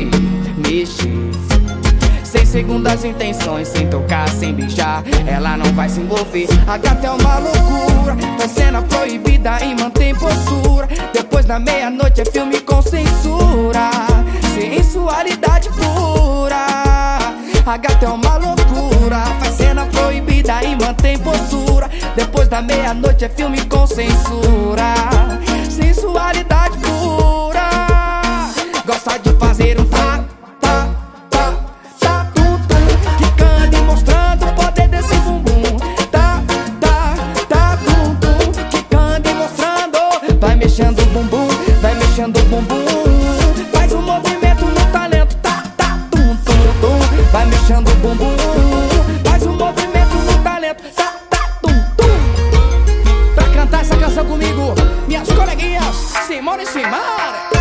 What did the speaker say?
mexer. Sem segundas intenções, sem tocar, sem beijar Ela não vai se envolver. A gata é uma loucura Faz cena proibida e mantém postura. Depois da meia-noite é filme com censura Sensualidade pura. A gata é uma loucura Faz cena proibida e mantém postura. Depois da meia-noite é filme com censura Sensualidade Simón y Simar.